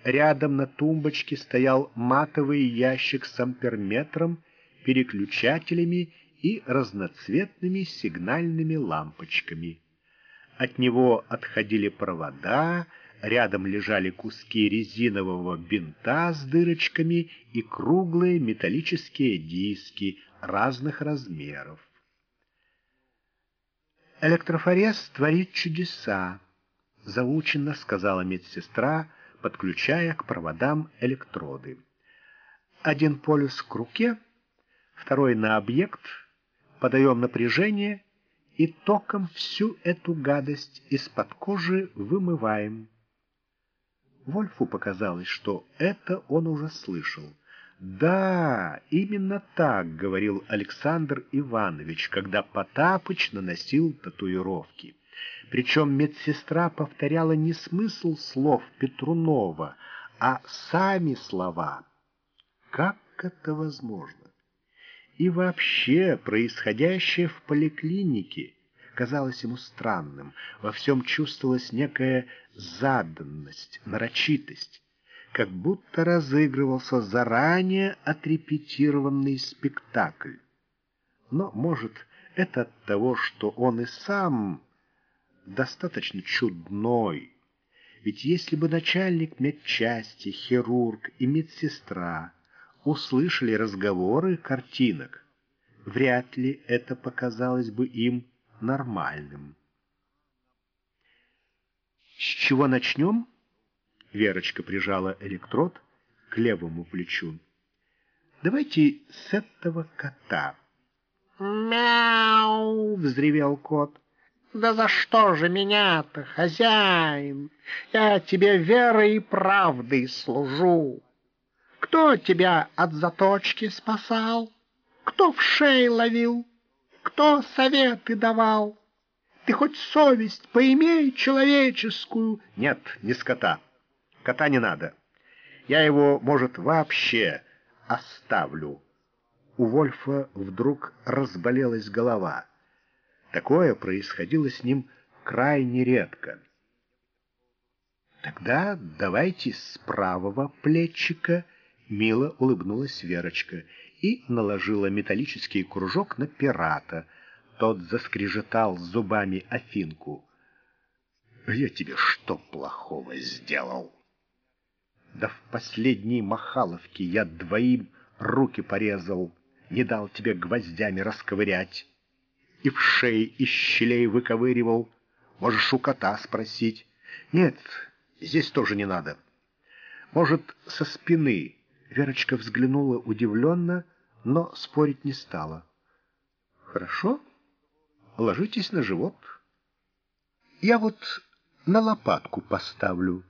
Рядом на тумбочке стоял матовый ящик с амперметром, переключателями и разноцветными сигнальными лампочками. От него отходили провода, Рядом лежали куски резинового бинта с дырочками и круглые металлические диски разных размеров. «Электрофорез творит чудеса», — заученно сказала медсестра, подключая к проводам электроды. Один полюс к руке, второй на объект, подаем напряжение и током всю эту гадость из-под кожи вымываем. Вольфу показалось, что это он уже слышал. Да, именно так говорил Александр Иванович, когда Потапыч наносил татуировки. Причем медсестра повторяла не смысл слов Петрунова, а сами слова. Как это возможно? И вообще происходящее в поликлинике казалось ему странным. Во всем чувствовалась некая заданность, нарочитость, как будто разыгрывался заранее отрепетированный спектакль. Но, может, это от того, что он и сам достаточно чудной. Ведь если бы начальник медчасти, хирург и медсестра услышали разговоры картинок, вряд ли это показалось бы им нормальным. «С чего начнем?» Верочка прижала электрод к левому плечу. «Давайте с этого кота». «Мяу!» — взревел кот. «Да за что же меня-то, хозяин? Я тебе верой и правдой служу. Кто тебя от заточки спасал? Кто в шей ловил? Кто советы давал? Ты хоть совесть поимей человеческую. Нет, не скота. Кота не надо. Я его, может, вообще оставлю. У Вольфа вдруг разболелась голова. Такое происходило с ним крайне редко. Тогда давайте с правого плечика, мило улыбнулась Верочка и наложила металлический кружок на пирата — тот заскрежетал зубами Афинку. «Я тебе что плохого сделал?» «Да в последней махаловке я двоим руки порезал, не дал тебе гвоздями расковырять, и в шее из щелей выковыривал. Можешь у кота спросить. Нет, здесь тоже не надо. Может, со спины?» Верочка взглянула удивленно, но спорить не стала. «Хорошо?» Ложитесь на живот. Я вот на лопатку поставлю.